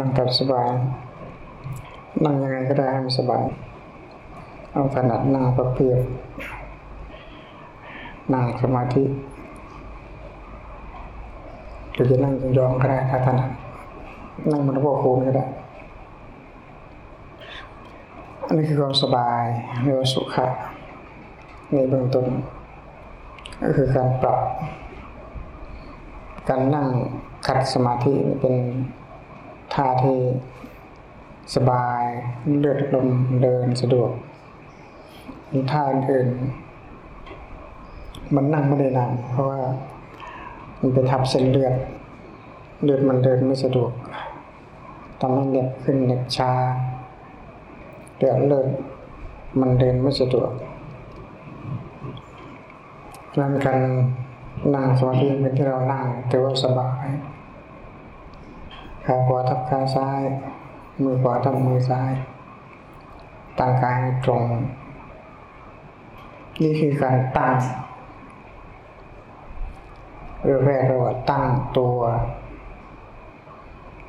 นั่งแบบสบาย นั่งยังไงก็ได้ให้มันสบาย เอาถนัดหนั่งประเพียบนั่งสมาธิหรือจะนั่งยองก็ได้ถ้าถนัดนั่งมันพวกคูก็ได้ อันนี้คือความสบายเรียกว่าสุขะในเบื้องต้นก็คือการปรับ การนั่งขัดสมาธิเป็น ท่าที่สบายเลือดลมเดินสะดวกท่าอื่นมันนั่งไม่ได้นานเพราะว่ามันไปทับเส้นเลือด เลือดมันเดินไม่สะดวกทำให้เหน็บขึ้นเหน็บชาเลือดเลือดมันเดินไม่สะดวกนั่นการนั่งสมาธิเป็นที่เรานั่งถือว่าสบาย ขาขวาทับขาซ้าย มือขวาทับมือซ้ายตั้งกายตรง นี่คือการตั้งเรื่องแรกเรียกว่าตั้งตัว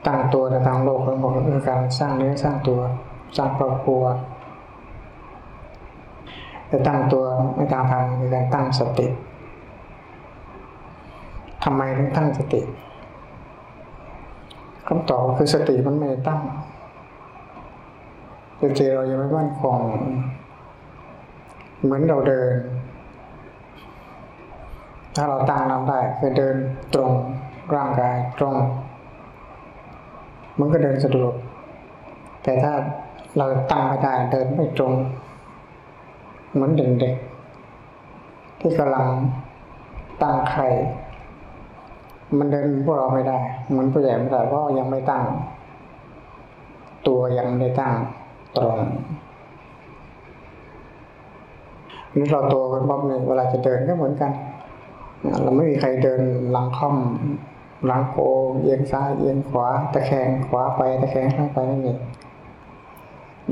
ตั้งตัวในทางโลกเราบอกคือการสร้างเนื้อสร้างตัวสร้างครอบครัวแต่ตั้งตัวในทางธรรมคือการตั้งสติทำไมถึงตั้งสติ คำตอบคือสติมันไม่ตั้งจริงๆเรายังไม่มั่นคงเหมือนเราเดิน ถ้าเราตั้งนำได้คือเดินตรงร่างกายตรง มันก็เดินสะดวก แต่ถ้าเราตั้งไม่ได้เดินไม่ตรง เหมือนเด็กๆที่กำลังตั้งไข่ มันเดินพวกเราไม่ได้เหมือนผู้ใหญ่ไม่ได้เพราะยังไม่ตั้ง ตัวยังไม่ตั้งตรงนี่เราตัวกันบ๊อบเนี่ยเวลาจะเดินก็เหมือนกัน เราไม่มีใครเดินหลังค่อมหลังโกเอียงซ้ายเอียงขวา ตะแคงขวาไปตะแคงข้างไปนั่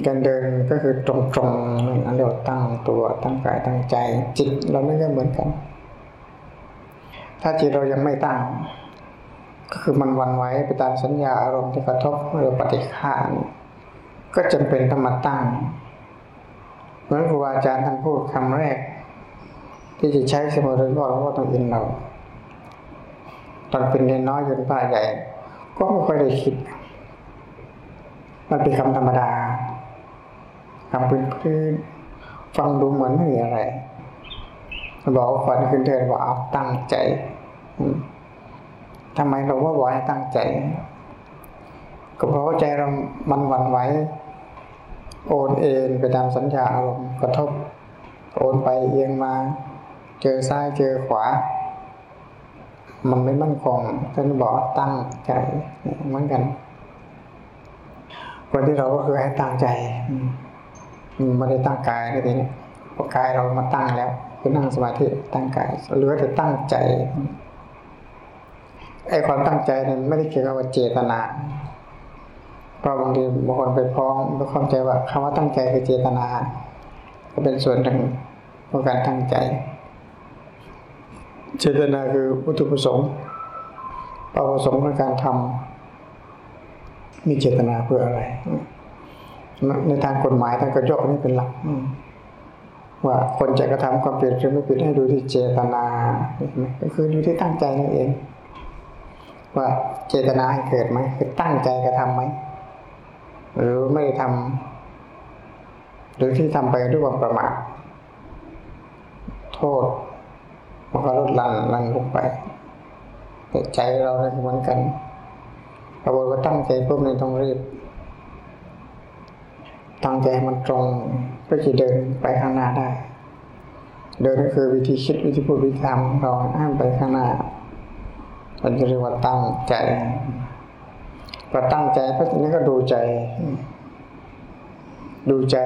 การเดินก็คือตรงๆอันเรียกว่าตั้งตัวตั้งกายตั้งใจ จิตเราไม่ได้เหมือนกัน ถ้าจิตเรายังไม่ตั้ง ก็คือมันวันไว้ไปตามสัญญาอารมณ์ที่กระทบหรือปฏิฆาก็จำเป็นต้องมาตั้ง เหมือนครูอาจารย์ท่านพูดคำแรก ที่จะใช้สมุนก็ว่าต้องอินเราตอนเป็นเด็กน้อยจนป้าใหญ่ ก็ไม่ค่อยได้คิด มันเป็นคำธรรมดาคำพื้นๆฟังดูเหมือนไม่มีอะไร บอกฝันขึ้นเทินว่าเอาตั้งใจทำไมเราว่าบอกให้ตั้งใจ ก็เพราะใจเรามันหวั่นไหวโอนเอ็นไปตามสัญญาอารมณ์กระทบ โอนไปเอียงมา เจอซ้ายเจอขวา มันไม่มั่นคงท่านบอกตั้งใจเหมือนกันคนที่เราก็คือให้ตั้งใจไม่ได้ตั้งกายนี่ทีนี้พอกายเรามาตั้งแล้ว คือนั่งสมาธิตั้งกายหรือว่าจะตั้งใจไอ้ความตั้งใจเนี่ยไม่ได้เกี่ยวกับเจตนาเพราะบางทีบางคนไปพ้องไปความใจว่าคำว่าตั้งใจคือเจตนา ก็เป็นส่วนหนึ่งของการตั้งใจ เจตนาคือวัตถุประสงค์เป้าประสงค์ของการทำมีเจตนาเพื่ออะไร ในทางกฎหมายท่านก็ยกนี้เป็นหลัก ว่าคนจะกระทำความผิดหรือไม่ผิดให้ดูที่เจตนาก็คือดูที่ตั้งใจนั่นเอง ว่าเจตนาให้เกิดไหมคือตั้งใจกระทํำไหมหรือไม่ทำหรือที่ทำไปด้วยความประมาทโทษมันก็ลดลันลันลงไปแต่ใจเราเนี่ยเหมือนกันกระบวนการตั้งใจปุ๊บเนี่ยต้องรีบตั้งใจมันตรง ก็จะเดินไปข้างหน้าได้ เดินก็คือวิธีคิดวิธีพูดวิธีทำเราห้ามไปข้างหน้าเราจะเรียกว่าตั้งใจพอตั้งใจเพราะฉะนั้นก็ดูใจ ดูใจ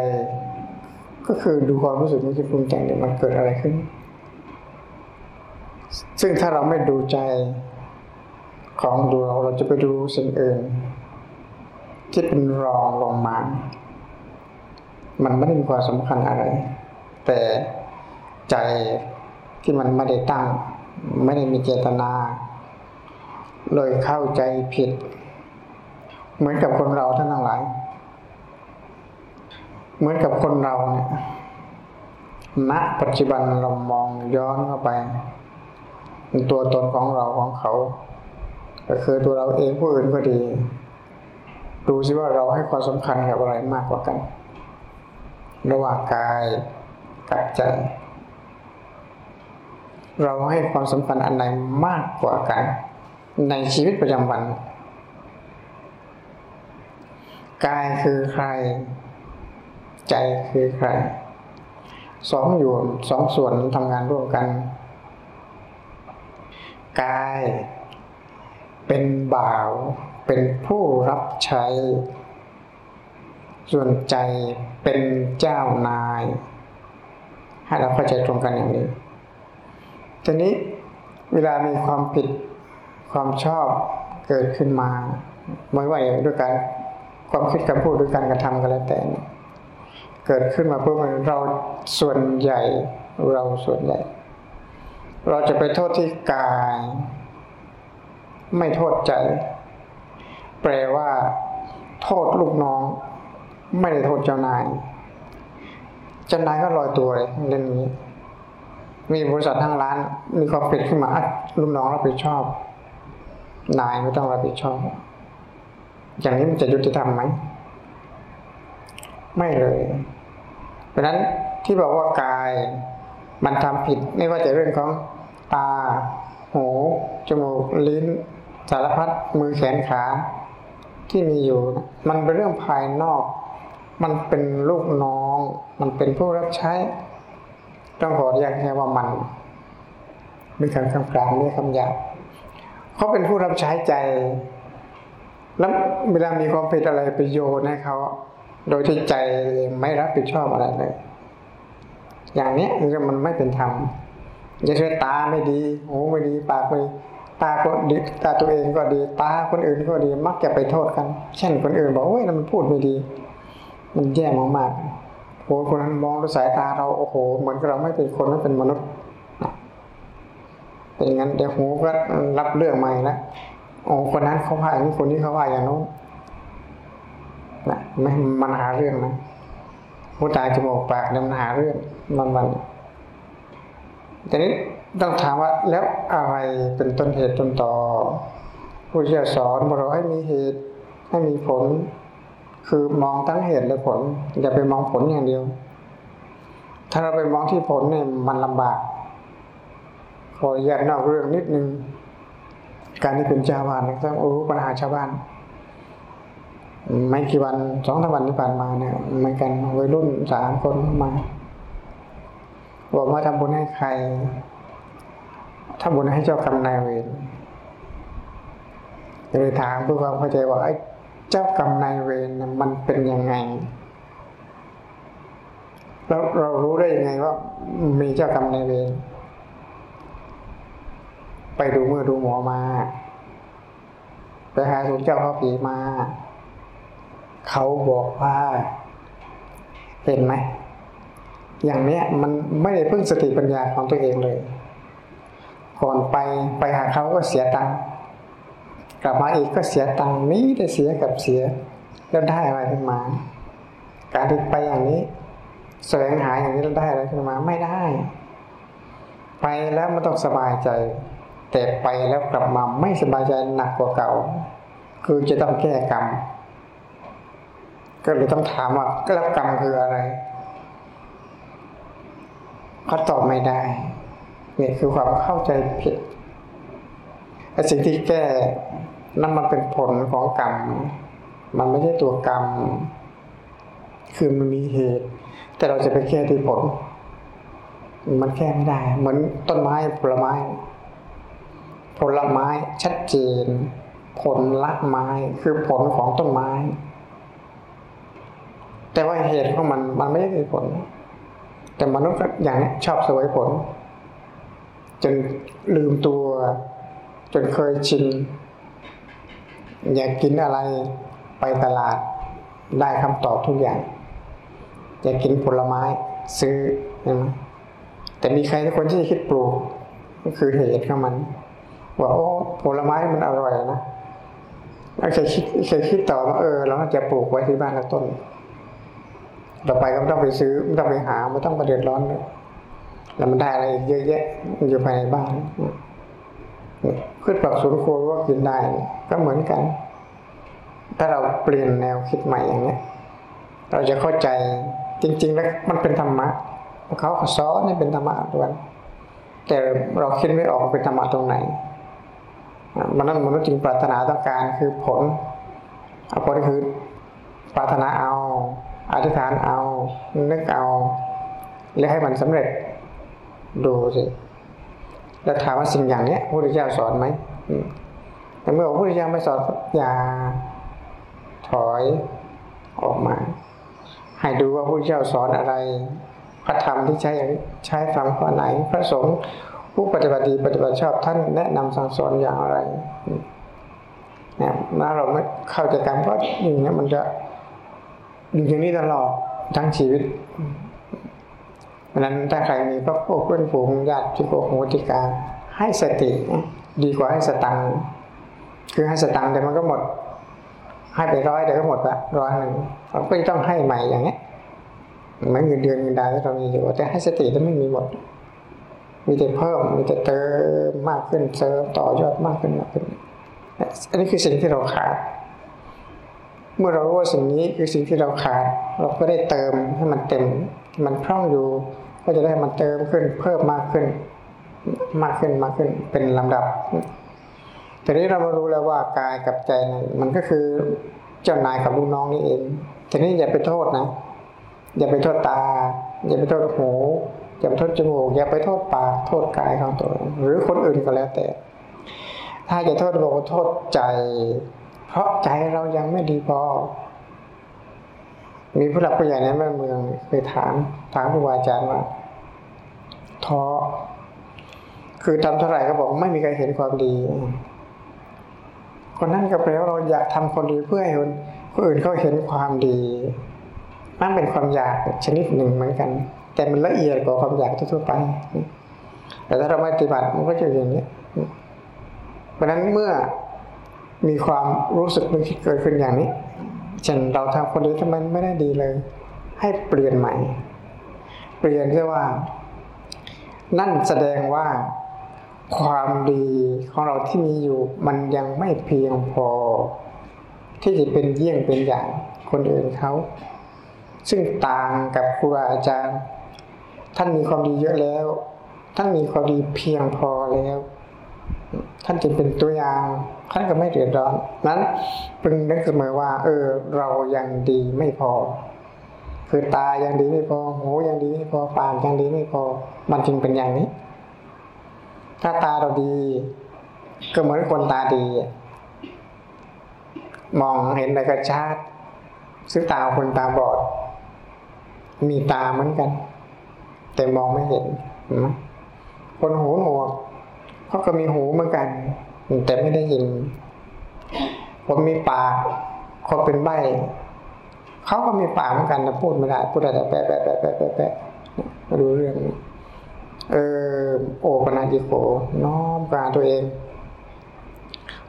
ก็คือดูความรู้สึกนึกคิดปรุงแต่งเนี่ยมันเกิดอะไรขึ้น ซึ่งถ้าเราไม่ดูใจของดูเราเราจะไปดูสิ่งอื่นที่เป็นรองลงมา มันไม่ได้มีความสำคัญอะไร แต่ใจที่มันไม่ได้ตั้ง ไม่ได้มีเจตนา เลยเข้าใจผิด เหมือนกับคนเราท่านทั้งหลาย เหมือนกับคนเราเนี่ยณปัจจุบันเรามองย้อนเข้าไปตัวตนของเราของเขา ก็คือตัวเราเองผู้อื่นก็ดี ดูซิว่าเราให้ความสำคัญกับอะไรมากกว่ากัน ระหว่างกายกับใจ เราให้ความสำคัญอันไหนมากกว่ากัน ในชีวิตประจำวัน กายคือใคร ใจคือใครสองอยู่สองส่วนทำงานร่วมกัน กายเป็นบ่าว เป็นผู้รับใช้ ส่วนใจเป็นเจ้านาย ให้เราเข้าใจตรงกันอย่างนี้ทีนี้เวลามีความผิดความชอบเกิดขึ้นมาไม่ว่าด้วยการความคิดคำพูดด้วยการกระทำก็แล้วแต่เกิดขึ้นมาเพื่อเราส่วนใหญ่เราส่วนใหญ่ เราจะไปโทษที่กาย ไม่โทษใจ แปลว่า โทษลูกน้อง ไม่ได้โทษเจ้านาย เจ้านายก็ลอยตัวเลยเรื่องนี้ มีบริษัททางร้าน มีความผิดขึ้นมาลูกน้องรับผิดชอบ นายไม่ต้องรับผิดชอบ อย่างนี้มันจะยุติธรรมไหม ไม่เลย เพราะนั้นที่บอกว่ากายมันทำผิดไม่ว่าจะเรื่องของตา หู จมูก ลิ้น สารพัดมือแขนขาที่มีอยู่ มันเป็นเรื่องภายนอก มันเป็นลูกน้อง มันเป็นผู้รับใช้ ต้องขออนุญาตแค่ว่ามันเป็นคำคำกลางเรียกคำหยาบเขาเป็นผู้รับใช้ใจ แล้วเวลามีความผิดอะไรไปโยนให้เขาโดยที่ใจไม่รับผิดชอบอะไรเลย อย่างนี้มันไม่เป็นธรรมจะช่วยตาไม่ดีหูไม่ดีปากไม่ดีตาก็ดีตาตัวเองก็ดี ตาคนอื่นก็ดีมักจะไปโทษกัน เช่นคนอื่นบอกเฮ้ยมันพูดไม่ดี มันแย่มากๆโอ้คนนั้นมองด้วยสายตาเราโอ้โห เหมือนเราไม่เป็นคนไม่เป็นมนุษย์เป็นงั้นเดี๋ยวหูก็รับเรื่องใหม่ล้วโอ้คนนั้นเขาว่าอย่างนี้คนนี้เขาว่าอย่างโน้นนะไม่มันหาเรื่องนะหูตายจมูกปากเนี่ยมันหาเรื่องมันวันทีนี้ต้องถามว่าแล้วอะไรเป็นต้นเหตุต้นต่อ ผู้เชี่ยวสอนบอกเราให้มีเหตุให้มีผล คือมองทั้งเหตุและผล อย่าไปมองผลอย่างเดียว ถ้าเราไปมองที่ผลเนี่ยมันลำบาก ขอแยกนอกเรื่องนิดนึง การที่เป็นชาวบ้านต้องรู้ปัญหาชาวบ้าน ไม่กี่วันสองสามวันที่ผ่านมาเนี่ยเหมือนกันวัยรุ่นสามคนมาบอกว่าทำบุญให้ใครทำบุญให้เจ้ากรรมนายเวรเลยถามเพื่อความเข้าใจว่าไอ้ เจ้ากรรมนายเวรมันเป็นยังไงแล้วเรารู้ได้ยังไงว่า มีเจ้ากรรมนายเวรไปดูเมื่อดูหมอมา ไปหาสูงเจ้าพ่อผีมา เขาบอกว่า เห็นไหม อย่างเนี้ยมันไม่ได้พึ่งสติปัญญาของตัวเองเลย ก่อนไปไปหาเขาก็เสียตังค์ กลับมาอีกก็เสียตังค์นี้ได้เสียกับเสีย แล้วได้อะไรขึ้นมา การที่ไปอย่างนี้ แสวงหาอย่างนี้แล้วได้อะไรขึ้นมาไม่ได้ ไปแล้วมันต้องสบายใจ แต่ไปแล้วกลับมาไม่สบายใจหนักกว่าเก่า คือจะต้องแก้กรรมก็เลยต้องถามว่าแล้วกรรมคืออะไรเขาตอบไม่ได้เนี่ยคือความเข้าใจผิดไอ้สิ่งที่แก้ นั่นมันเป็นผลของกรรม มันไม่ใช่ตัวกรรม คือมันมีเหตุ แต่เราจะไปแก้ที่ผล มันแก้ไม่ได้ เหมือนต้นไม้ผลไม้ ผลไม้ชัดเจน ผลละไม้คือผลของต้นไม้ แต่ว่าเหตุของมันมันไม่ได้ผล แต่มนุษย์อย่างนี้ชอบสวยผล จนลืมตัว จนเคยชิน อยากกินอะไรไปตลาดได้คำตอบทุกอย่าง อยากกินผลไม้ซื้อใช่ไหมแต่มีใครทุกคนที่คิดปลูก ก็คือเหตุของมันว่าโอ้ผลไม้มันอร่อยนะเคยคิดเคยคิดต่อว่าเออเราจะปลูกไว้ที่บ้านละต้น ต่อไปก็ไม่ต้องไปซื้อไม่ต้องไปหาไม่ต้องไปเดือดร้อนเลยแล้วมันได้อะไรเยอะแยะอยู่ภายในบ้าน พืชผักสวนครัวก็กินได้ก็เหมือนกัน ถ้าเราเปลี่ยนแนวคิดใหม่อย่างนี้เราจะเข้าใจจริง ๆ แล้วมันเป็นธรรมะเขาสอนให้เป็นธรรมะด้วยแต่เราคิดไม่ออกเป็นธรรมะตรงไหนมันนั้นมนุษย์จึงปรารถนาต้องการคือผลผลคือปรารถนาเอาอธิษฐานเอา นึกเอา แล้วให้มันสำเร็จดูสิ แล้วถามว่าสิ่งอย่างนี้พระพุทธเจ้าสอนไหมแต่เมื่อพระพุทธเจ้าไม่สอนอย่าถอยออกมา ให้ดูว่าพระพุทธเจ้าสอนอะไร พระธรรมที่ใช้ใช้ฟังข้อไหน พระสงฆ์ผู้ปฏิบัติดีปฏิบัติชอบท่านแนะนำสั่งสอนอย่างไรเนี่ยถ้าเราไม่เข้าใจกันก็อย่างนี้มันจะอยู่อย่างนี้ตลอดทั้งชีวิต เพราะนั้นถ้าใครมีพระพวกเพื่อนฝูงญาติที่โกโหติกาให้สติดีกว่าให้สตังคือให้สตังแต่มันก็หมด ให้ไปร้อยเดี๋ยวก็หมดละร้อยหนึ่งเราก็จะต้องให้ใหม่อย่างเงี้ยเหมือนเงินเดือนเงินดาวที่เรามีอยู่แต่ให้สติจะไม่มีหมด มีแต่เพิ่มมีแต่เติมมากขึ้นเติมต่อยอดมากขึ้นมากขึ้นอันนี้คือสิ่งที่เราขาด เมื่อเรารู้ว่าสิ่งนี้คือสิ่งที่เราขาด เราก็ได้เติมให้มันเต็ม มันพร่องอยู่ ก็จะได้มันเติมขึ้นเพิ่มมากขึ้น มากขึ้นมากขึ้นเป็นลำดับทีนี้เรามารู้แล้วว่ากายกับใจนั้นมันก็คือเจ้านายกับลูกน้องนี่เองทีนี้อย่าไปโทษนะ อย่าไปโทษตา อย่าไปโทษหูอย่าไปโทษจมูกอย่าไปโทษปากโทษกายของตัว หรือคนอื่นก็แล้วแต่ ถ้าจะโทษบอกว่าโทษใจ เพราะใจเรายังไม่ดีพอ มีผู้หลักผู้ใหญ่ในเมืองเคยถามถามผู้วาอาจารย์ว่าท้อคือทำเท่าไหร่ก็บอกไม่มีใครเห็นความดี คนนั้นก็แปลว่าเราอยากทำคนดีเพื่อให้คนอื่นเขาเห็นความดีนั่นเป็นความอยากชนิดหนึ่งเหมือนกัน แต่มันละเอียดกว่าความอยากทั่วไป แต่ถ้าเราไม่ปฏิบัติมันก็จะอย่างนี้เพราะนั้นเมื่อมีความรู้สึกนึกที่เกิดขึ้นอย่างนี้ เช่นเราทำคนดีทำไมไม่ได้ดีเลย ให้เปลี่ยนใหม่ เปลี่ยนเรียกว่า นั่นแสดงว่าความดีของเราที่มีอยู่มันยังไม่เพียงพอ ที่จะเป็นเยี่ยงเป็นอย่างคนอื่นเขาซึ่งต่างกับครูอาจารย์ ท่านมีความดีเยอะแล้ว ท่านมีความดีเพียงพอแล้ว ท่านจึงเป็นตัวอย่างท่านก็ไม่เดือดร้อนนั้นพึงนึกเสมอว่า เออ เรายังดีไม่พอ คือตายังดีไม่พอหูยังดีไม่พอปากยังดีไม่พอ มันจึงเป็นอย่างนี้ ถ้าตาเราดี ก็เหมือนคนตาดี มองเห็นอะไรก็ชัดซึ่งตาคนตาบอด มีตาเหมือนกัน แต่มองไม่เห็นคนหูหนวก เขาก็มีหูเหมือนกัน แต่ไม่ได้ยินคนมีปากคนเป็นใบเขาก็มีปากเหมือนกันแต่พูดไม่ได้พูดแต่แปะแปะแปะแปะแปะม่รู้เรื่อง เออโอปนาจิโกน้อมกาตัวเอง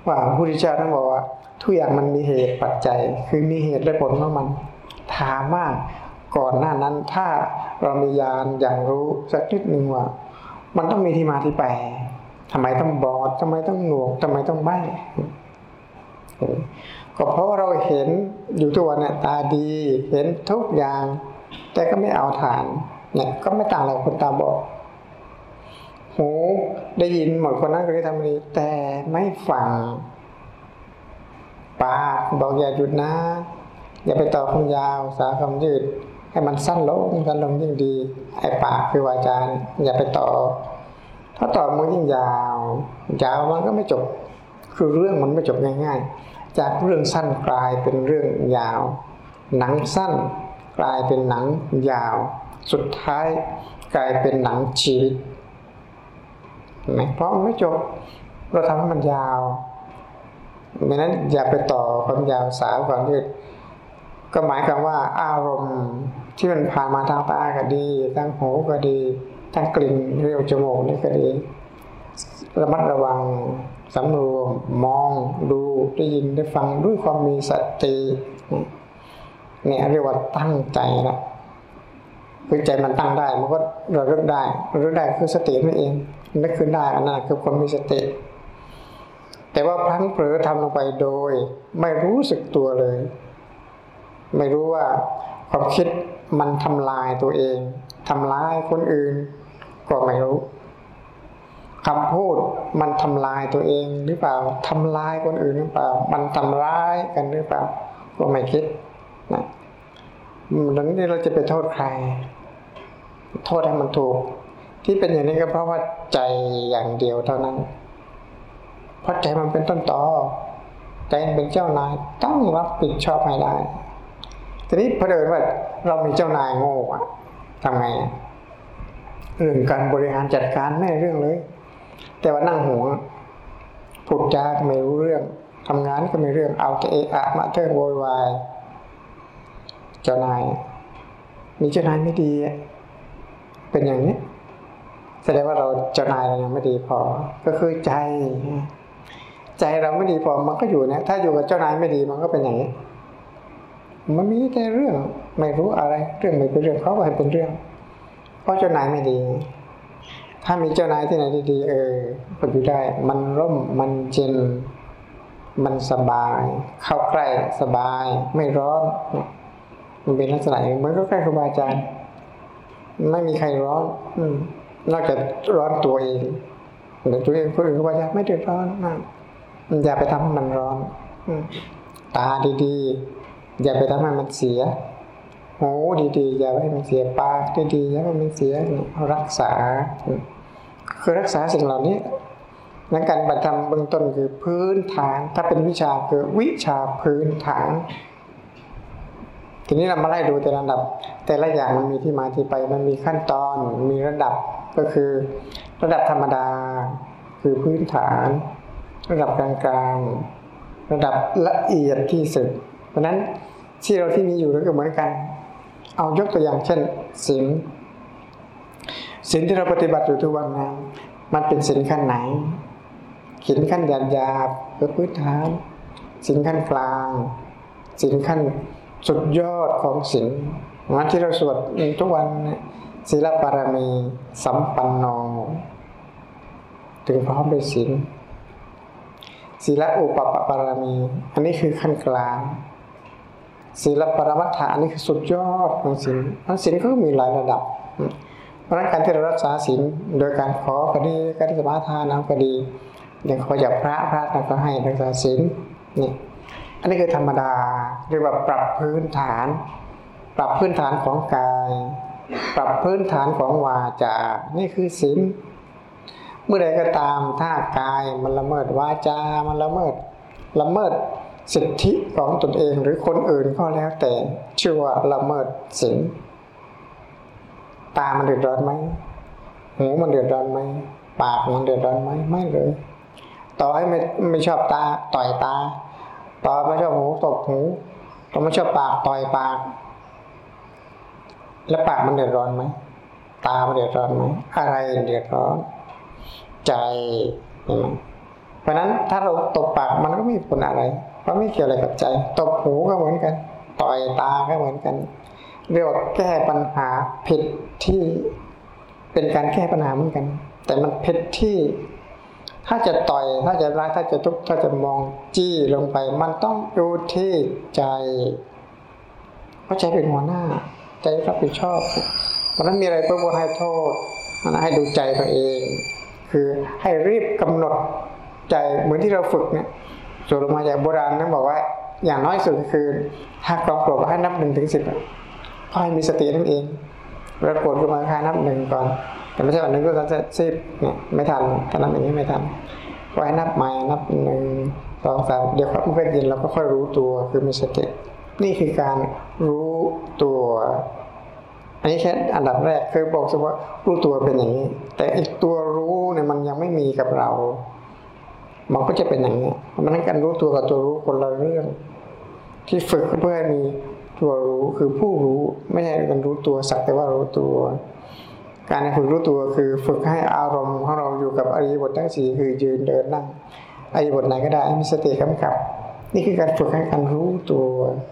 ว่าพระพุทธเจ้าท่านบอกว่า ทุกอย่างมันมีเหตุปัจจัย คือมีเหตุและผลของมัน ถามว่าก่อนหน้านั้นถ้าเรามียานอย่างรู้สักนิดหนึ่งว่า มันต้องมีที่มาที่ไป ทำไมต้องบอดทำไมต้องหนวกทำไมต้องใบ้ก็เพราะว่าเราเห็นอยู่ทุกวันเนี่ยตาดี เห็นทุกอย่าง แต่ก็ไม่เอาฐานเนี่ยก็ไม่ต่างอะไรคนตาบอดหูได้ยินหมดคนนั้นก็ได้ทำดีแต่ไม่ฟังปากบอกอย่าหยุดนะ อย่าไปต่อคำยาว สาคำยืด ให้มันสั้นลงสั้นลงยิ่งดีไอ้ปากคือวาจาอย่าไปต่อ ถ้าต่อมันยิ่งยาว ยาวมันก็ไม่จบ คือเรื่องมันไม่จบง่ายๆ จากเรื่องสั้นกลายเป็นเรื่องยาว หนังสั้นกลายเป็นหนังยาว สุดท้ายกลายเป็นหนังชีวิตเพราะมันไม่จบ เราทำให้มันยาวดังนั้นอย่าไปต่อความยาวสาวความยืดก็หมายความว่าอารมณ์ที่มันผ่านมาทางตาก็ดี ทางหูก็ดี ทางกลิ่นเรียวจมูกนี่ก็ดีระมัดระวังสำรวมมองดูได้ยินได้ฟังด้วยความมีสติเนี่ยเรียกว่าตั้งใจละคือใจมันตั้งได้มันก็ระลึกได้ระลึกได้คือสตินั่นเองนึกขึ้นได้อันนั้นคือคนมีสติ แต่ว่าพลั้งเผลอทำลงไปโดย ไม่รู้สึกตัวเลย ไม่รู้ว่าความคิดมันทำลายตัวเองทำลายคนอื่น ก็ไม่รู้คำพูดมันทำลายตัวเองหรือเปล่าทำลายคนอื่นหรือเปล่า มันทำร้ายกันหรือเปล่า ก็ไม่คิดนะดังนี้เราจะไปโทษใคร โทษให้มันถูก ที่เป็นอย่างนี้ก็เพราะว่าใจอย่างเดียวเท่านั้น เพราะใจมันเป็นต้นตอใจเป็นเจ้านายต้องรับผิดชอบให้ได้ ทีนี้พอเดินว่าเรามีเจ้านายโง่อะทำไง เรื่องการบริหารจัดการไม่เรื่องเลย แต่ว่านั่งหัวพูดจากไม่รู้เรื่องทำงานก็ไม่เรื่องเอาแต่เอะอะมาเทิงโวยวายเจ้านายมีเจ้านายไม่ดี เป็นอย่างนี้ แสดงว่าเราเจ้านายเรายังไม่ดีพอ ก็คือใจ ใจเราไม่ดีพอมันก็อยู่เนี่ย ถ้าอยู่กับเจ้านายไม่ดีมันก็เป็นอย่างนี้มันมีแต่เรื่องไม่รู้อะไร เรื่องไม่เป็นเรื่องเขาก็ให้เป็นเรื่อง เพราะเจ้านายไม่ดี ถ้ามีเจ้านายที่ไหนดีๆเออก็อยู่ได้ มันร่มมันเย็นมันสบาย เข้าใกล้สบาย ไม่ร้อน มันเป็นลักษณะเหมือนก็ใกล้ครูบาอาจารย์ไม่มีใครร้อน อืนอกจากร้อนตัวเองแต่ตัวเองคนอื่นครูบาอาจารย์ไม่เดือดร้อนมากอย่าไปทำให้มันร้อน อืตาดีๆ อย่าไปทำให้มันเสีย หูดีๆอย่าให้มันเสียปากดีๆอย่าให้มันเสียรักษา คือรักษาสิ่งเหล่านี้นักการปฏิธรรมเบื้องต้นคือพื้นฐาน ถ้าเป็นวิชาคือวิชาพื้นฐาน ทีนี้เรามาไล่ดูแต่ระดับ แต่ละอย่างมันมีที่มาที่ไปมันมีขั้นตอนมีระดับก็คือ ระดับธรรมดา คือพื้นฐาน ระดับกลางๆ ระดับละเอียดที่สุด เพราะนั้นที่เราที่มีอยู่ก็เหมือนกัน เอายกตัวอย่างเช่นศีลศีลที่เราปฏิบัติอยู่ทุกวันนะมันเป็นศีลขั้นไหนศีลขั้นหยาบหยาบคือพื้นฐานศีลขั้นกลางศีลขั้นสุดยอดของศีลนะที่เราสวดทุกวันศีลปารมีสัมปันโนถึงพร้อมด้วยศีลศีลอุปปปารมี อันนี้คือขั้นกลาง ศีลปรมัตถานนี้คือสุดยอดของศีลทั้งศีลก็มีหลายระดับ เพราะนั้นการที่เรารักษาศีลโดยการขอก็ดีการสมาทานเอาก็ดีอย่างขอจากพระพระก็ให้รักษาศีลนี่อันนี้คือธรรมดาเรียกว่าปรับพื้นฐาน ปรับพื้นฐานของกาย ปรับพื้นฐานของวาจา นี่คือศีลเมื่อใดก็ตามถ้ากายมันละเมิดวาจา มันละเมิดละเมิด สิทธิของตนเองหรือคนอื่นก็แล้วแต่ชื่อว่าละเมิดศีลตามันเดือดร้อนไหมหูมันเดือดร้อนไหมปากมันเดือดร้อนไหมไม่เลย ต่อให้ไม่ไม่ชอบตาต่อยตา ต่อไม่ชอบหูตบหูต่อไม่ชอบปากต่อยปาก แล้วปากมันเดือดร้อนไหมตามันเดือดร้อนไหมอะไรเดือดร้อน ใจเพราะนั้นถ้าเราตบปากมันก็ไม่มีผลอะไร เพราะไม่เกี่ยวอะไรกับใจ ตบหูก็เหมือนกัน ต่อยตาก็เหมือนกัน เรียกว่าแก้ปัญหาผิดที่เป็นการแก้ปัญหาเหมือนกัน แต่มันผิดที่ ถ้าจะต่อยถ้าจะร้ายถ้าจะทุบถ้าจะมองจี้ลงไป มันต้องดูที่ใจเพราะใจเป็นหัวหน้า ใจรับผิดชอบเพราะนั้นมีอะไรเพื่อให้โทษให้ดูใจตัวเอง คือให้รีบกำหนดใจเหมือนที่เราฝึกเนี่ย สูตรมาจากโบราณนั้นบอกว่า อย่างน้อยสุดคือถ้ากองโกรธให้นับหนึ่งถึงสิบก็ให้มีสตินั่นเองเราโกรธขึ้นมาค่นับหนึ่งก่อน แต่ไม่ใช่วันหนึ่งก็จะสิบเนี่ยไม่ทันถ้านับอย่างนี้ไม่ทันก็ให้นับใหม่นับหนึ่งสองสามเดี๋ยวครับมันก็เย็นเราก็ค่อยรู้ตัวคือมีสตินี่คือการรู้ตัว อันนี้แค่อันดับแรกคือบอกสมว่ารู้ตัวเป็นอย่างนี้ แต่อีกตัวรู้เนี่ยมันยังไม่มีกับเรา มันก็จะเป็นอย่างนี้มันนั้นการรู้ตัวกับตัวรู้คนละเรื่อง ที่ฝึกเพื่อให้มีตัวรู้คือผู้รู้ไม่ใช่การรู้ตัวสักแต่ว่ารู้ตัว การฝึกรู้ตัวคือฝึกให้อารมณ์ของเราอยู่กับอริยบททั้งสี่คือยืนเดินนั่งอริยบทไหนก็ได้มีสติกำกับ นี่คือการฝึกให้การรู้ตัว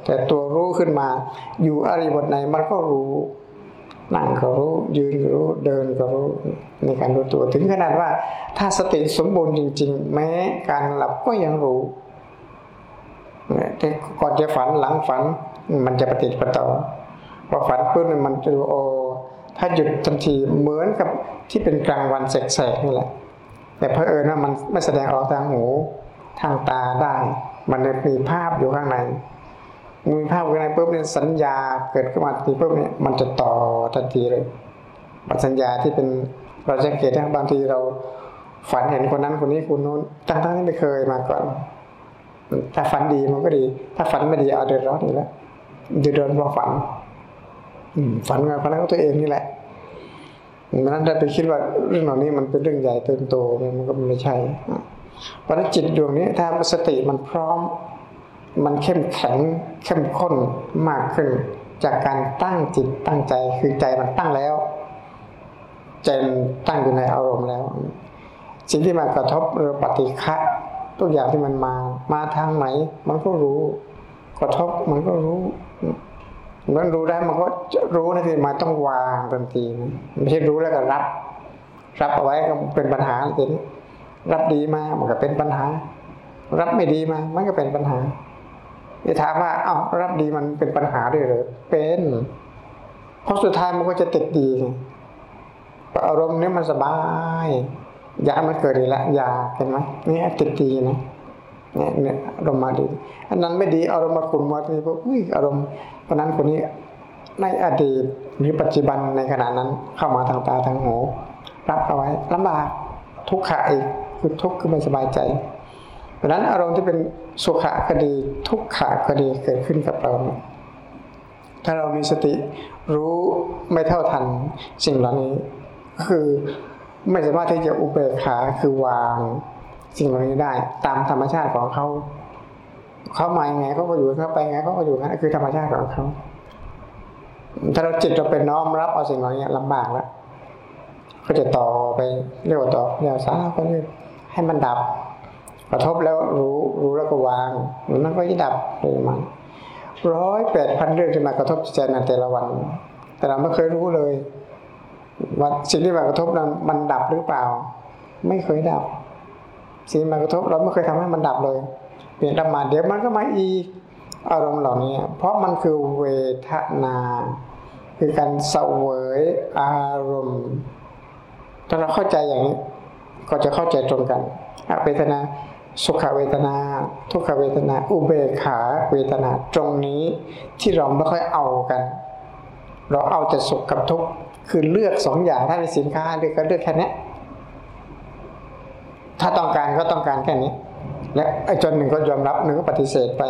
แต่ตัวรู้ขึ้นมา อยู่อริยบทไหนมันก็รู้ นั่งก็รู้ยืนก็รู้เดินก็รู้ในการรู้ตัวถึงขนาดว่า ถ้าสติสมบูรณ์จริง ๆ แม้การหลับก็ยังรู้แต่ก่อนจะฝันหลังฝัน มันจะปฏิปต่อพอฝันปุ๊บมันจะดูโอถ้าหยุดทันทีเหมือนกับที่เป็นกลางวันแสกๆนี่แหละ แต่เพอเอิญว่ามันไม่แสดงออกทางหูทางตาได้ มันมีภาพอยู่ข้างใน มีภาพอยู่ข้างในปุ๊บเนี่ยสัญญาเกิดขึ้นมาทีปุ๊บเนี่ยมันจะต่อทันทีเลยสัญญาที่เป็นเราจะเกตบางทีเราฝันเห็นคนนั้นคนนี้คนนู้นทั้งๆที่ไม่เคยมาก่อนถ้าฝันดีมันก็ดี ถ้าฝันไม่ดีเอาเดือดร้อนอีกแล้วเดือดร้อนเพราะฝันฝันกับฝันของตัวเองนี่แหละมันนั้นได้ไปคิดว่าเรื่องเหล่านี้มันเป็นเรื่องใหญ่เติมโตมันก็ไม่ใช่เพราะนั้นจิตดวงนี้ถ้าสติมันพร้อม มันเข้มแข็งเข้มข้นมากขึ้น จากการตั้งจิตตั้งใจคือใจมันตั้งแล้ว ใจตั้งอยู่ในอารมณ์แล้ว สิ่งที่มากระทบหรือปฏิฆะทุกอย่างที่มันมามาทางไหนมันก็รู้ กระทบมันก็รู้มันรู้ได้มันก็รู้นะที่มาต้องวางทันทีไม่ใช่รู้แล้วก็รับ รับเอาไว้ก็เป็นปัญหาทีนี้รับดีมามันก็เป็นปัญหา รับไม่ดีมามันก็เป็นปัญหา จะถามว่า เอ้ารับดีมันเป็นปัญหาด้วยหรือเป็นเพราะสุดท้ายมันก็จะติดดีอารมณ์นี้มันสบายยามันเกิดอีกแล้วยาเห็นไหมนี่ติดดีนะเนี่ยเนี่ยอารมณ์มาดี อันนั้นไม่ดีอารมณ์มาขุ่นมัวทีพวกอุ้ยอารมณ์คนนั้นคนนี้ในอดีตหรือปัจจุบันในขณะนั้นเข้ามาทางตาทางหูรับเอาไว้ลำบากทุกข์อีกคือทุกข์คือไม่สบายใจ เพราะนั้นอารมณ์ที่เป็นสุขะก็ดี ทุกขะก็ดีเกิดขึ้นกับเรา ถ้าเรามีสติรู้ไม่เท่าทันสิ่งเหล่านี้ คือไม่สามารถที่จะอุเบกขาคือวางสิ่งเหล่านี้ได้ ตามธรรมชาติของเขาเขามาอย่างไงเขาก็อยู่เขาไปไงเขาก็อยู่นั่นคือธรรมชาติของเขาถ้าเราจิตเราเป็นน้อมรับเอาสิ่งเหล่านี้ลำบากแล้วก็จะต่อไปเรียกว่าต่อยาวสาก็เรียให้มันดับ กระทบแล้วรู้รู้แล้วก็วางมันก็จะดับเลยมันร้อยแปดพันเรื่องที่มากระทบจิตใจในแต่ละวัน แต่เราไม่เคยรู้เลยว่าสิ่งที่มากระทบนั้นมันดับหรือเปล่า ไม่เคยดับ สิ่งมากระทบเราไม่เคยทำให้มันดับเลย เปลี่ยนธรรมาเดี๋ยวมันก็มาอีกอารมณ์เหล่านี้ เพราะมันคือเวทนา คือการเสวยอารมณ์ ถ้าเราเข้าใจอย่างนี้ ก็จะเข้าใจตรงกันเวทนา สุขเวทนา ทุกขเวทนา อุเบกขาเวทนาตรงนี้ที่เราไม่ค่อยเอากัน เราเอาแต่สุขกับทุกข์คือเลือกสองอย่างถ้าเป็นสินค้าเลือกก็เลือกแค่นี้ถ้าต้องการก็ต้องการแค่นี้ และไอ้จนหนึ่งก็ยอมรับหนึ่งก็ปฏิเสธไป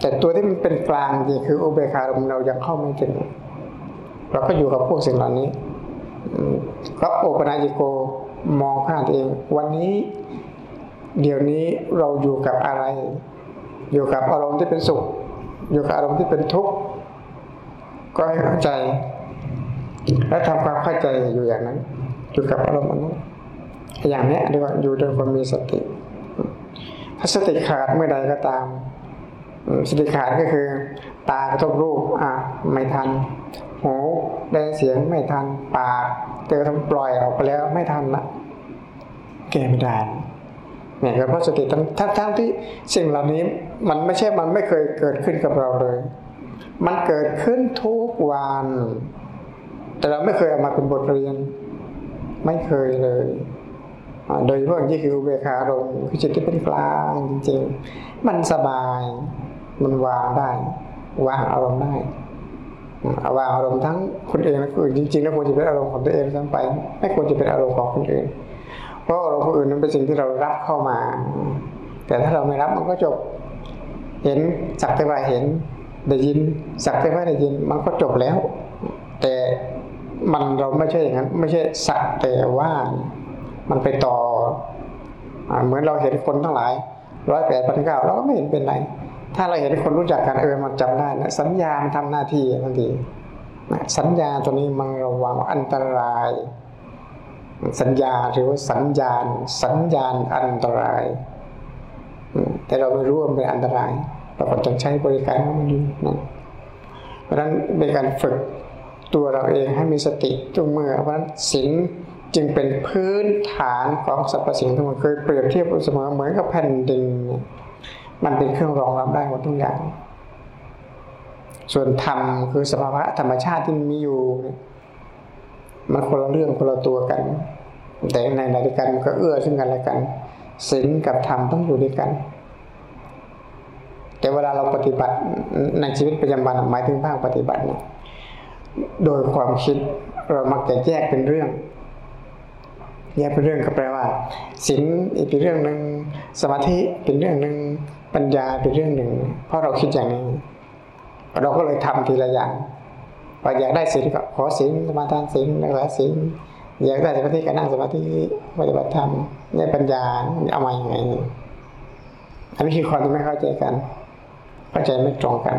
แต่ตัวที่มันเป็นกลางจริงคืออุเบกขาเรายังเข้าไม่ถึงเราก็อยู่กับพวกสิ่งเหล่านี้ก็โอปนาจิโกมองข้างตัวเอง วันนี้ เดี๋ยวนี้เราอยู่กับอะไร อยู่กับอารมณ์ที่เป็นสุข อยู่กับอารมณ์ที่เป็นทุกข์ก็ให้เข้าใจ และทำความเข้าใจอยู่อย่างนั้น อยู่กับอารมณ์นั้นอย่างนี้เรียกว่าอยู่โดยความมีสติถ้าสติขาดเมื่อใดก็ตามสติขาดก็คือ ตากระทบรูปอะไม่ทัน หูได้เสียงไม่ทันปากเจอทำปล่อยออกไปแล้วไม่ทันละแก้ไม่ได้ เนี่ยก็เพราะสติทั้งทั้งที่สิ่งเหล่านี้มันไม่ใช่มันไม่เคยเกิดขึ้นกับเราเลย มันเกิดขึ้นทุกวัน แต่เราไม่เคยเอามาเป็นบทเรียน ไม่เคยเลยโดยเฉพาะอย่างที่คือเบกขาลงคือจิตที่เป็นกลางจริงๆ มันสบายมันวางได้ วางอารมณ์ได้วางอารมณ์ทั้งคนเองและคนอื่นจริงๆแล้วควรจะเป็นอารมณ์ของตัวเองทั้งไป ไม่ควรจะเป็นอารมณ์ของคนอื่น ราะอารมณ์คนอื่นนั้นเป็นสิ่งที่เรารับเข้ามา แต่ถ้าเราไม่รับมันก็จบ เห็นสักแต่ว่าเห็น ได้ยินสักแต่ว่าได้ยิน มันก็จบแล้ว แต่มันเราไม่ใช่อย่างนั้น ไม่ใช่สักแต่ว่ามันไปต่อเหมือนเราเห็นคนทั้งหลายร้อยแปดพันเก้าเราก็ไม่เห็นเป็นไร ถ้าเราเห็นคนรู้จักกันเออมันจำได้นะสัญญามันทำหน้าที่ทันทีสัญญาตัวนี้มันระวังอันตราย สัญญาหรือว่าสัญญาณ สัญญาณอันตราย แต่เราไม่รู้ว่าเป็นอันตราย เราก็ต้องใช้บริการของมันอยู่นะเพราะฉะนั้นในการฝึกตัวเราเองให้มีสติทุกเมื่อเพราะฉะนั้นศีลจึงเป็นพื้นฐานของสรรพสิ่งทั้งหมดเคยเปรียบเทียบเสมอเหมือนกับแผ่นดิน มันเป็นเครื่องรองรับได้หมดทุกอย่าง ส่วนธรรมคือสภาวะธรรมชาติที่มีอยู่ มันคนละเรื่องคนละตัวกัน แต่ในในด้วยกันมันก็เอื้อซึ่งกันและกันศีลกับธรรมต้องอยู่ด้วยกัน แต่เวลาเราปฏิบัติในชีวิตประจำวันหมายถึงภาคปฏิบัติเนี่ยโดยความคิดเรามักจะแยกเป็นเรื่อง แยกเป็นเรื่องก็แปลว่าศีลอีกเป็นเรื่องหนึ่งสมาธิเป็นเรื่องหนึ่งปัญญาเป็นเรื่องหนึ่ง เพราะเราคิดอย่างนี้ เราก็เลยทำทีละอย่าง พออยากได้ศีลก็ขอศีลสมาทานศีลรักษาศีลอยากได้สมาธิก็นั่งสมาธิปฏิบัติธรรมได้ปัญญาเอามาอย่างไงอันนี้คือคนที่ไม่เข้าใจกันเข้าใจไม่ตรงกัน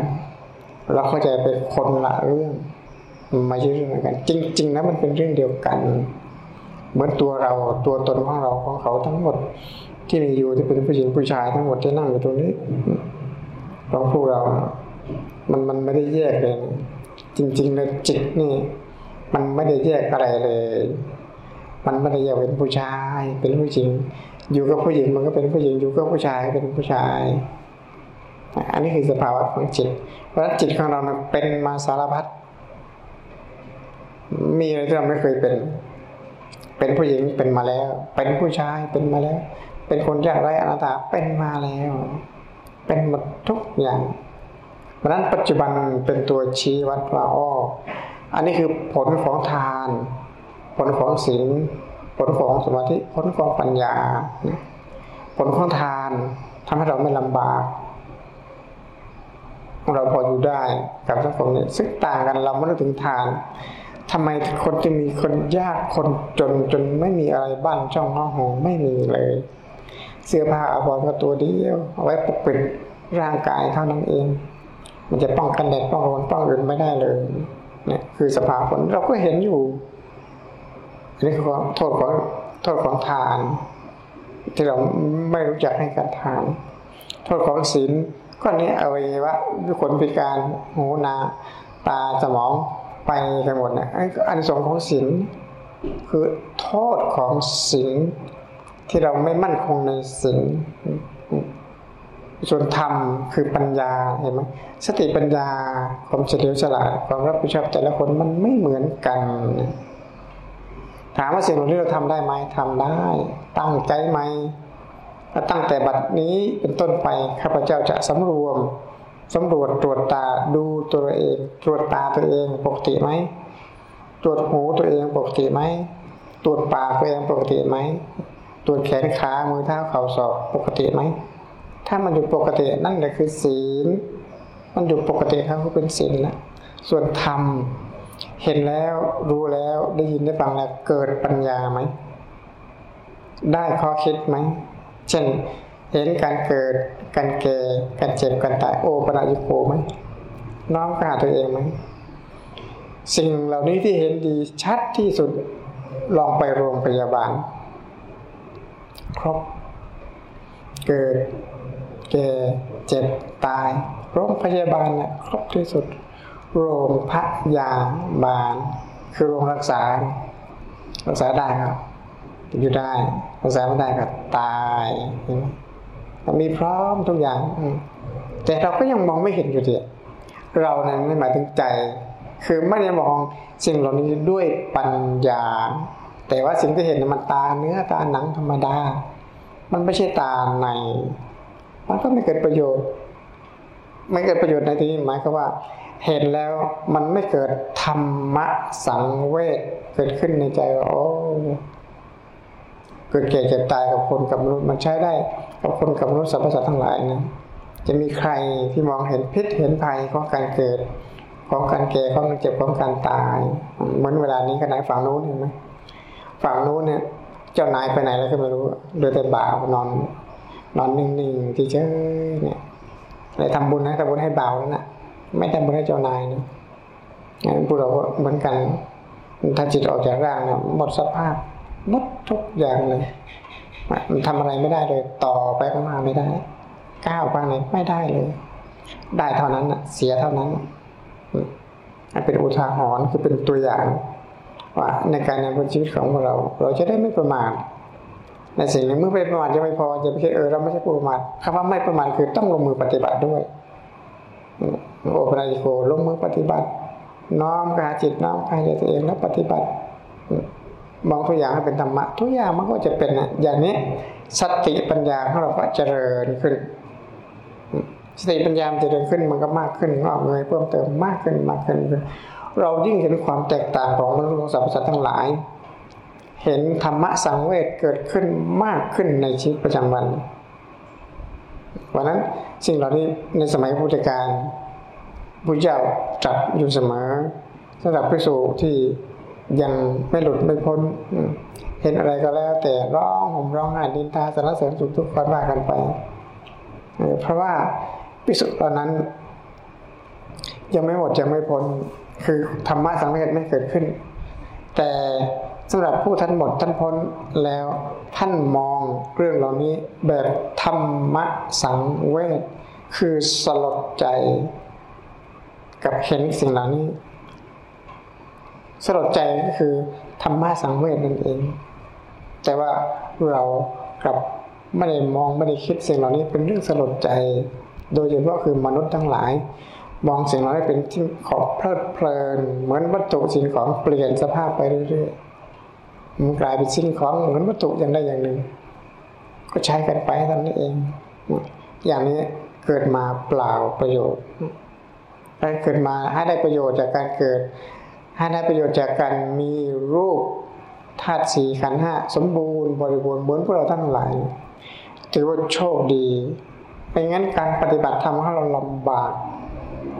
เราเข้าใจเป็นคนละเรื่องไม่ใช่เรื่องเดียวกัน จริงๆแล้วมันเป็นเรื่องเดียวกัน เหมือนตัวเราตัวตนของเราของเขาทั้งหมด ที่มีอยู่ที่เป็นผู้หญิงผู้ชายทั้งหมดที่นั่งอยู่ตรงนี้ของพวกเรา มันมันไม่ได้แยกเลย จริงๆแล้วจิตนี่มันไม่ได้แยกอะไรเลย มันไม่ได้แยกเป็นผู้ชาย เป็นผู้หญิง อยู่กับผู้หญิงมันก็เป็นผู้หญิง อยู่กับผู้ชายเป็นผู้ชาย อันนี้คือสภาวะของจิต เพราะจิตของเราเป็นมาสารพัด มีอะไรที่เราไม่เคยเป็น เป็นผู้หญิงเป็นมาแล้ว เป็นผู้ชายเป็นมาแล้ว เป็นคนยากไร้อนาถาเป็นมาแล้ว เป็นหมดทุกอย่าง เพราะนั้นปัจจุบันเป็นตัวชี้วัดว่าอ้ออันนี้คือผลของทาน ผลของศีลผลของสมาธิผลของปัญญา ผลของทานทำให้เราไม่ลำบาก เราพออยู่ได้กับสังคมเนี่ยซึ่งต่างกันเราไม่ได้ถึงทานทำไมคนจะมีคนยากคนจนจนไม่มีอะไรบ้านช่องห้องหองไม่มีเลย เสื้อผ้าอาภรณ์ก็ตัวเดียวเอาไว้ปกปิดร่างกายเท่านั้นเอง มันจะป้องกันแดดป้องฝนป้องอื่นไม่ได้เลยเนี่ยคือสภาพผลเราก็เห็นอยู่อันนี้คือโทษของโทษของทาน ที่เราไม่รู้จักให้การทาน โทษของศีลก็นี้อวัยวะขนพิการหูนาตาสมองไปกันหมดนะอันสงของศีลคือโทษของศีลที่เราไม่มั่นคงในศีล ส่วนธรรมคือปัญญาเห็นไหมสติปัญญาความเฉลียวฉลาดความรับผิดชอบแต่ละคนมันไม่เหมือนกัน ถามว่าสิ่งเหล่านี้เราทำได้ไหมทำได้ ตั้งใจไหมตั้งแต่บัดนี้เป็นต้นไปข้าพเจ้าจะสำรวมสำรวจตรวจตาดูตัวเอง ตรวจตาตัวเองปกติไหมตรวจหูตัวเองปกติไหมตรวจปากตัวเองปกติไหมตรวจแขนขามือเท้าเข่าศอกปกติไหม ถ้ามันอยู่ปกตินั่นแหละคือศีล มันอยู่ปกติครับก็เป็นศีลแล้วส่วนธรรม เห็นแล้วรู้แล้วได้ยินได้ฟังแล้วเกิดปัญญาไหม ได้ข้อคิดไหม เช่นเห็นการเกิด การแก่ การเจ็บ การตายโอปราญิโกไหมน้อมกาตัวเองไหม สิ่งเหล่านี้ที่เห็นดีชัดที่สุดลองไปโรงพยาบาล ครบ เกิด แก่เจ็บตาย โรงพยาบาลนะ่ะครบที่สุด โรงพยาบาล คือโรงรักษา รักษาได้ครับอยู่ได้รักษาไม่ได้ก็ตายมมีพร้อมทุกอย่างแต่เราก็ยังมองไม่เห็นอยู่ดีเรานั้นไม่หมายถึงใจ คือไม่ได้มองสิ่งเหล่านี้ด้วยปัญญา แต่ว่าสิ่งที่เห็นมันตาเนื้อตาหนังธรรมดา มันไม่ใช่ตาใน มันก็ไม่เกิดประโยชน์ ไม่เกิดประโยชน์ในที่นี้หมายก็ว่า เห็นแล้วมันไม่เกิดธรรมะสังเวชเกิดขึ้นในใจว่าโอ้เกิดแก่เจ็บตายกับคนกับมนุษย์มันใช้ได้กับคนกับมนุษย์สรรพสัตว์ทั้งหลายนะจะมีใครที่มองเห็นพิษเห็นภัยของการเกิด ของการแก่ของการเจ็บของการตาย เหมือนเวลานี้ก็ไหนฝั่งนู้นเห็นไหมฝั่งนู้นเนี่ย เจ้านายไปไหนแล้วก็ไม่รู้โดยแต่บ่าวนอน นอนนิ่งๆที่เฉยเนี่ยเลยทำบุญนะทำบุญให้บ่าวแล้วนะไม่ทำบุญให้เจ้านายนะงั้นพวกเราก็เหมือนกัน ถ้าจิตออกจากร่างเนี่ยหมดสภาพหมดทุกอย่างเลยมันทำอะไรไม่ได้เลย ต่อไปข้างหน้าไม่ได้ ก้าวไปไหนไม่ได้เลย ได้เท่านั้นเสียเท่านั้นเป็นอุทาหรณ์คือเป็นตัวอย่าง ว่าในการดำเนินชีวิตของเรา เราจะได้ไม่ประมาทในสิ่งนี้เมื่อเป็นประมาทจะไม่พอจะไม่ใช่เออเราไม่ใช่ประมาทคำว่าไม่ประมาทคือต้องลงมือปฏิบัติด้วยโอปราจิโกลงมือปฏิบัติ น้อมกายจิตน้อมกายใจตัวเองแล้วปฏิบัติมองทุกอย่างให้เป็นธรรมะทุกอย่างมันก็จะเป็นอย่างนี้สติปัญญาของเราก็เจริญขึ้น สติปัญญาเจริญขึ้นมันก็มากขึ้นงอกเงยเพิ่มเติมมากขึ้นมากขึ้น เรายิ่งเห็นความแตกต่างของมนุษย์สรรพสัตว์ทั้งหลาย เห็นธรรมะสังเวชเกิดขึ้นมากขึ้นในชีวิตประจำวันวันนั้นสิ่งเหล่านี้ในสมัยพุทธกาลพุทธเจ้าจัดอยู่เสมอสำหรับพิสูจที่ยังไม่หลุดไม่พ้น เห็นอะไรก็แล้ว แต่ร้องห่มร้องไห้ดินทาสรรเสริญสุขทุกข์ว่ากันไปเพราะว่าพิสุตอนนั้น ยังไม่หมดยังไม่พ้น คือธรรมะสังเวชไม่เกิดขึ้น แต่สำหรับผู้ท่านหมดท่านพ้นแล้วท่านมองเรื่องเหล่านี้แบบธรรมะสังเวชคือสลดใจ กับเห็นสิ่งเหล่านี้ สลดใจก็คือธรรมะสังเวชนั่นเอง แต่ว่าเรากับไม่ได้มองไม่ได้คิดสิ่งเหล่านี้เป็นเรื่องสลดใจ โดยเฉพาะคือมนุษย์ทั้งหลาย มองสิ่งเหล่านี้เป็นที่ของเพลิดเพลิน เหมือนวัตถุสิ่งของเปลี่ยนสภาพไปเรื่อยๆมันกลายเป็นสิ่งของเหมือนวัตถุอย่างใดอย่างหนึ่ง ก็ใช้กันไปท่านนี้เอง อย่างนี้เกิดมาเปล่าประโยชน์ได้เกิดมาให้ได้ประโยชน์จากการเกิด ให้ได้ประโยชน์จากการมีรูปธาตุสี่ขันห้าสมบูรณ์บริบูรณ์เหมือนพวกเราทั้งหลายถือว่าโชคดีไม่งั้นการปฏิบัติธรรมของเราลำบาก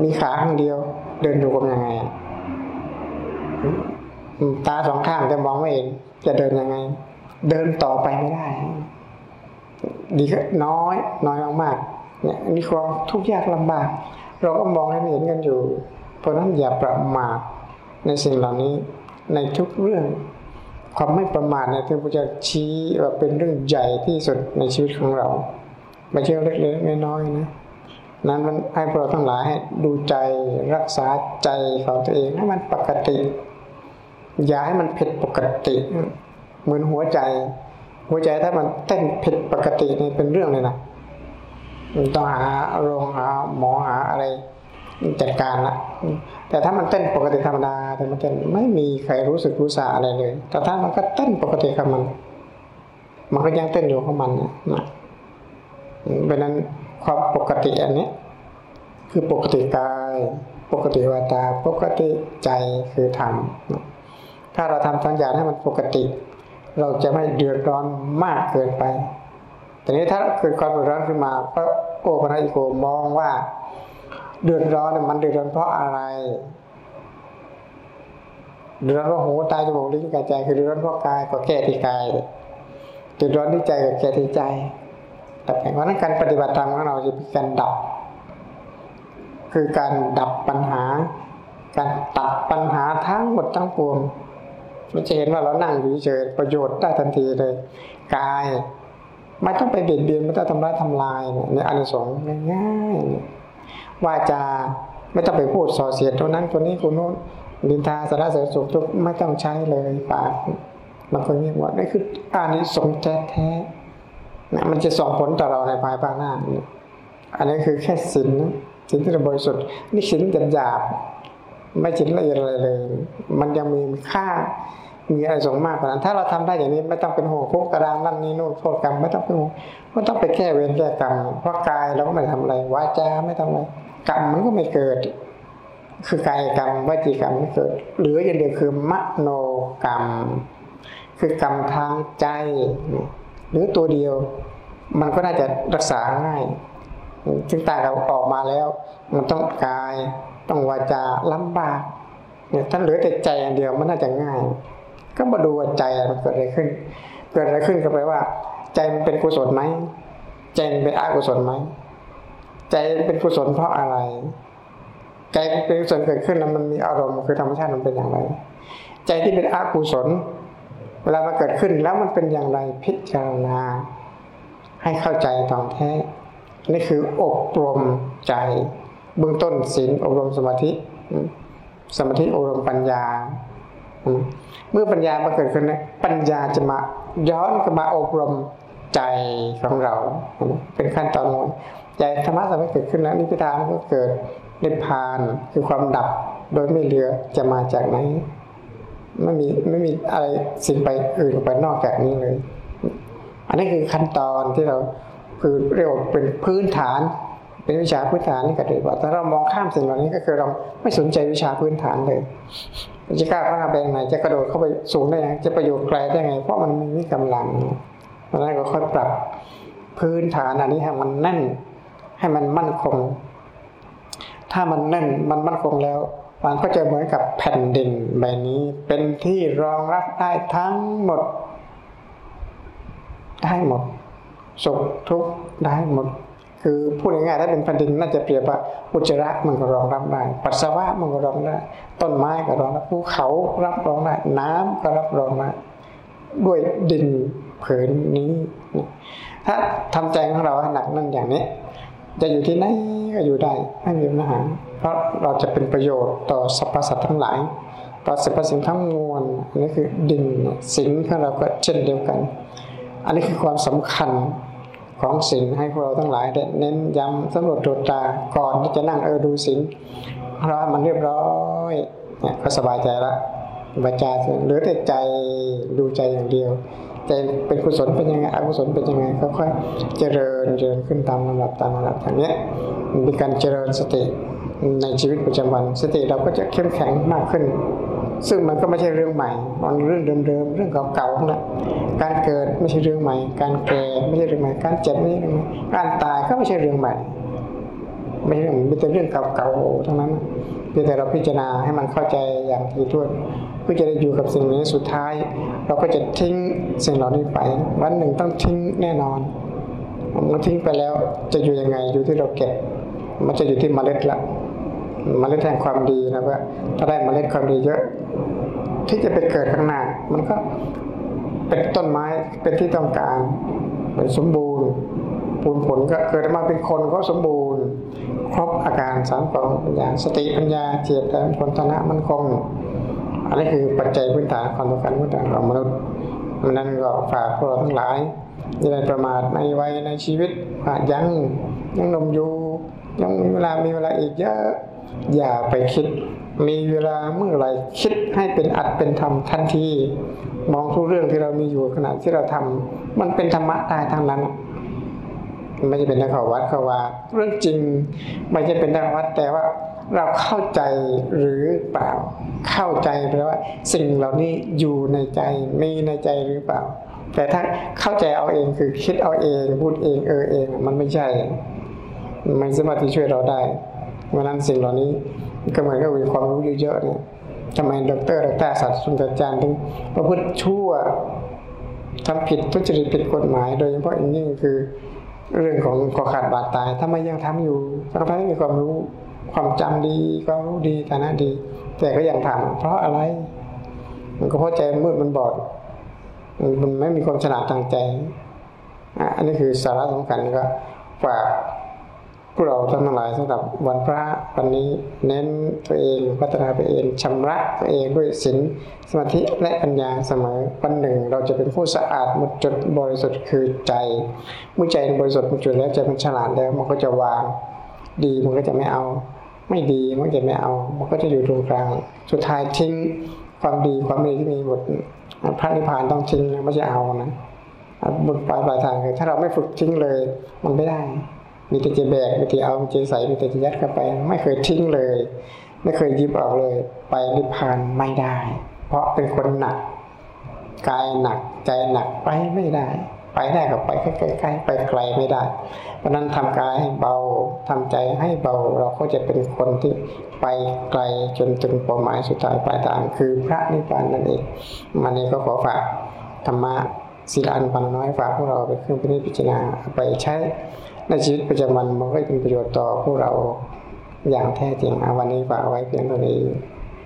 มีขาข้างเดียว เดินอยู่กับยังไงตาสองข้างแต่มองไม่เห็น จะเดินยังไง เดินต่อไปไม่ได้ ดีก็น้อย น้อยมากๆเนี่ยนี่ความทุกข์ยากลำบาก เราก็มองให้เห็นกันอยู่ เพราะนั้นอย่าประมาทในสิ่งเหล่านี้ในทุกเรื่อง ความไม่ประมาทเนี่ยที่พระเจ้าชี้ว่าเป็นเรื่องใหญ่ที่สุดในชีวิตของเราไม่ใช่เล็กๆน้อยๆนะ นั้นมันให้พวกเราทั้งหลายให้ดูใจรักษาใจของตัวเองให้มันปกติ อย่าให้มันผิดปกติ เหมือนหัวใจ หัวใจถ้ามันเต้นผิดปกตินี่เป็นเรื่องเลยนะมันต้องหาโรงหาหมอหาอะไรจัดการละแต่ถ้ามันเต้นปกติธรรมดาแต่มันเต้นไม่มีใครรู้สึกรู้สาอะไรเลย แต่ถ้ามันก็เต้นปกติของมัน มันก็ยังเต้นอยู่ของมันนะเพราะนั้น ความปกติอันนี้ คือปกติกาย ปกติวาตา ปกติใจคือธรรมถ้าเราทำทั้งอย่างให้มันปกติ เราจะไม่เดือดร้อนมากเกินไปแต่นี้ถ้าเกิดความเดือดร้อนขึ้นมาก็โอปัญญิโกมองว่า เดือดร้อนมันเดือดร้อนเพราะอะไรเดือดร้อนเพราะหูตาจมูกลิ้นกายใจคือเดือดร้อนเพราะกายก็แก้ที่กายเดือดร้อนที่ใจก็แก้ที่ใจ แต่เพราะนั้นการปฏิบัติธรรมของเราจะเป็นการดับ คือการดับปัญหา การตัดปัญหาทั้งหมดทั้งปวงเราจะเห็นว่าเรานั่งอยู่เฉยประโยชน์ได้ทันทีเลยกายไม่ต้องไปเบียดเบียนไม่ต้องทำร้ายทำลายเนี่ยอันสองง่ายๆวาจาไม่ต้องไปพูดส่อเสียดตัวนั้นตัวนี้คนโน้นดินทาสารเสริสุขทุกไม่ต้องใช้เลยปากมันก็เงียบหมดนี่คืออานิสงส์แท้แท้ นะมันจะส่งผลต่อเราในภายภาคหน้า อันนี้คือแค่สินสินที่บริสุทธิ์นี่สินหยาบหยาบไม่สินละเอียดอะไรเลย มันยังมีค่ามีอะไรสงมากกว่านั้น ถ้าเราทำได้อย่างนี้ไม่ต้องเป็นห่วงพวกกระดางนั่นนี่นู่นโทษกรรมไม่ต้องเป็นห่วงไม่ต้องไปแก้เวรแก้กรรมเพราะกายเราก็ไม่ทำอะไรวาจาไม่ทำอะไรกรรมมันก็ไม่เกิด คือกายกรรมวจีกรรมไม่เกิดเหลืออย่างเดียวคือมโนกรรม คือกรรมทางใจ หรือตัวเดียว มันก็น่าจะรักษาง่ายถึงต่างเราออกมาแล้ว มันต้องกายต้องวาจาลำบากเนี่ยท่านเหลือแต่ใจอย่างเดียวมันน่าจะง่าย ก็มาดูว่าใจมันเกิดอะไรขึ้น เกิดอะไรขึ้นก็แปลว่า ใจมันเป็นกุศลไหมใจมันเป็นอกุศลไหมใจเป็นกุศลเพราะอะไร ใจเป็นกุศลเกิดขึ้นแล้วมันมีอารมณ์คือธรรมชาติมันเป็นอย่างไร ใจที่เป็นอกุศล เวลามาเกิดขึ้นแล้วมันเป็นอย่างไรพิจารณา ให้เข้าใจตองแท้ นี่คืออบรมใจเบื้องต้นศีลอบรมสมาธิ สมาธิอบรมปัญญา เมื่อปัญญามาเกิดขึ้นปัญญาจะมาย้อนกลับมาอบรมใจของเรา เป็นขั้นตอนใจธรรมะสามารถเกิดขึ้นแล้วนิพพานก็เกิดนิพพานคือความดับโดยไม่เหลือจะมาจากไหน ไม่มีไม่มีอะไรสิ่งไปอื่นไปนอกจากนี้เลย อันนี้คือขั้นตอนที่เราคือเรียกว่าเป็นพื้นฐาน เป็นวิชาพื้นฐานนี่ก็ถือว่าถ้าเรามองข้ามสิ่งเหล่านี้ก็คือเราไม่สนใจวิชาพื้นฐานเลยจะกล้าพัฒนาไปยังไงจะกระโดดเข้าไปสูงได้ยังจะประโยชน์ไกลได้ไง เพราะมันมีกำลังเพราะนั้นก็ค่อยปรับพื้นฐานอันนี้ให้มันแน่น ให้มันมั่นคง ถ้ามันแน่นมันมั่นคงแล้ว มันก็จะเหมือนกับแผ่นดินใบนี้ เป็นที่รองรับได้ทั้งหมด ได้หมดสุขทุกข์ได้หมด คือพูดง่ายๆถ้าเป็นแผ่นดินน่าจะเปรียบว่าอุจจาระมันก็รองรับได้ ปัสสาวะมันก็รองได้ ต้นไม้ก็รองรับภูเขารับรองได้น้ำก็รับรองได้ด้วยดินผืนนี้ ถ้าทำใจของเราให้หนักนั่นอย่างนี้ จะอยู่ที่ไหน ก็อยู่ได้ไม่มีปัญหา เพราะเราจะเป็นประโยชน์ต่อสรรพสัตว์ทั้งหลาย ต่อสรรพสิ่งทั้งมวลอันนี้คือดินสิ่งของเราก็เช่นเดียวกัน อันนี้คือความสำคัญของสิ่งให้พวกเราทั้งหลายได้เน้นย้ำสำรวจตรวจตาก่อนที่จะนั่งเออดูสิ่งเราให้มันเรียบร้อยเนี่ยก็สบายใจละบาจาเหลือแต่ใจดูใจอย่างเดียว ใจเป็นกุศลเป็นยังไงอกุศลเป็นยังไงค่อยๆเจริญเจริญขึ้นตามลำดับตามลำดับอย่างนี้มันเป็นการเจริญสติในชีวิตประจำวัน สติเราก็จะเข้มแข็งมากขึ้น ซึ่งมันก็ไม่ใช่เรื่องใหม่มันเรื่องเดิมๆเรื่องเก่าๆนะการเกิดไม่ใช่เรื่องใหม่ การแก่ไม่ใช่เรื่องใหม่ การเจ็บไม่ใช่เรื่องใหม่การตายก็ไม่ใช่เรื่องใหม่ไม่ใช่เรื่องมีแต่เรื่องเก่าๆทั้งนั้น เพียงแต่เราพิจารณาให้มันเข้าใจอย่างถี่ถ้วนเพื่อจะได้อยู่กับสิ่งนี้สุดท้าย เราก็จะทิ้งสิ่งเหล่านี้ไป วันหนึ่งต้องทิ้งแน่นอนเมื่อทิ้งไปแล้วจะอยู่ยังไงอยู่ที่เราเก็บ มันจะอยู่ที่เมล็ดละเมล็ดแห่งความดีนะว่าถ้าได้เมล็ดความดีเยอะ ที่จะไปเกิดข้างหน้า มันก็เป็นต้นไม้เป็นที่ต้องการเป็นสมบูรณ์ผลผลก็เกิดมาเป็นคนก็สมบูรณ์ ครบอาการสามของปัญญาสติปัญญาเจียบแทนผลธนะมันคงอันนี้คือปัจจัยพื้นฐานความสำคัญพื้นฐานของมนุษย์นั้นก็ฝากพวกเราทั้งหลายอย่าได้ประมาทในวัยในชีวิตยังยังนมอยู่ยังมีเวลามีเวลาอีกเยอะอย่าไปคิด มีเวลาเมื่อไรคิดให้เป็นอัดเป็นธรรมทันที มองทุกเรื่องที่เรามีอยู่ขณะที่เราทำมันเป็นธรรมะตายทางนั้น ไม่ใช่เป็นนักวัดเขาว่า เรื่องจริงไม่ใช่เป็นนักวัดแต่ว่าเราเข้าใจหรือเปล่า เข้าใจแปลว่า สิ่งเหล่านี้อยู่ในใจมีในใจหรือเปล่า แต่ถ้าเข้าใจเอาเองคือคิดเอาเองพูดเองเออเอง มันไม่ใช่มันสามารถที่ช่วยเราได้เพราะนั้นสิ่งเหล่านี้ก็เหมือนกับมีความรู้เยอะๆเนี่ยทำไมดรดรศาสตร์สุนทรจารย์ถึงประพฤติชั่วทำผิดทุจริตผิดกฎหมาย โดยเฉพาะอย่างยิ่งคือ เรื่องของขอขาดบาดตายทำไมยังทำอยู่ทั้งที่มีความรู้ความจำดีความรู้ดีฐานะดี แต่ก็ยังทำเพราะอะไร มันก็เพราะใจมืดมันบอด มันไม่มีความฉลาดทางใจอันนี้คือสาระสำคัญก็ฝาก พวกเราทั้งหลายสำหรับวันพระวันนี้เน้นตัวเองพัฒนาตัวเองชำระตัวเองด้วยศีลสมาธิและปัญญาเสมอวันหนึ่ง เราจะเป็นผู้สะอาดหมดจดบริสุทธิ์คือใจเมื่อใจบริสุทธิ์หมดจดแล้วใจมันฉลาดแล้วมันก็จะวาง ดีมันก็จะไม่เอา ไม่ดีมันก็จะไม่เอา มันก็จะอยู่ตรงกลาง สุดท้ายทิ้งความดีความดีที่มีหมดพระนิพพานต้องทิ้งไม่ใช่เอานะบนปลายปลายทางคือถ้าเราไม่ฝึกทิ้งเลยมันไม่ได้ มีแต่จะแบกมีแต่เอามีแต่ใส่มีแต่จะยัดเข้าไป ไม่เคยทิ้งเลย ไม่เคยยิบออกเลย ไปนิพพานไม่ได้ เพราะเป็นคนหนักกายหนักใจหนักไปไม่ได้ ไปได้ก็ไปใกล้ๆไปไกลไม่ได้ เพราะนั้นทำกายให้เบาทำใจให้เบาเราก็จะเป็นคนที่ไปไกลจนถึงเป้าหมายสุดท้ายปลายทางคือพระนิพพานนั่นเองมันนี้ก็ขอฝากธรรมะศิลอันปันน้อยฝากพวกเราไปเครื่องพิจารณาไปใช้ ในชีวิตประจำวันมันก็เป็นประโยชน์ต่อพวกเราอย่างแท้จริงเอาวันนี้ฝากไว้เพียงเท่านี้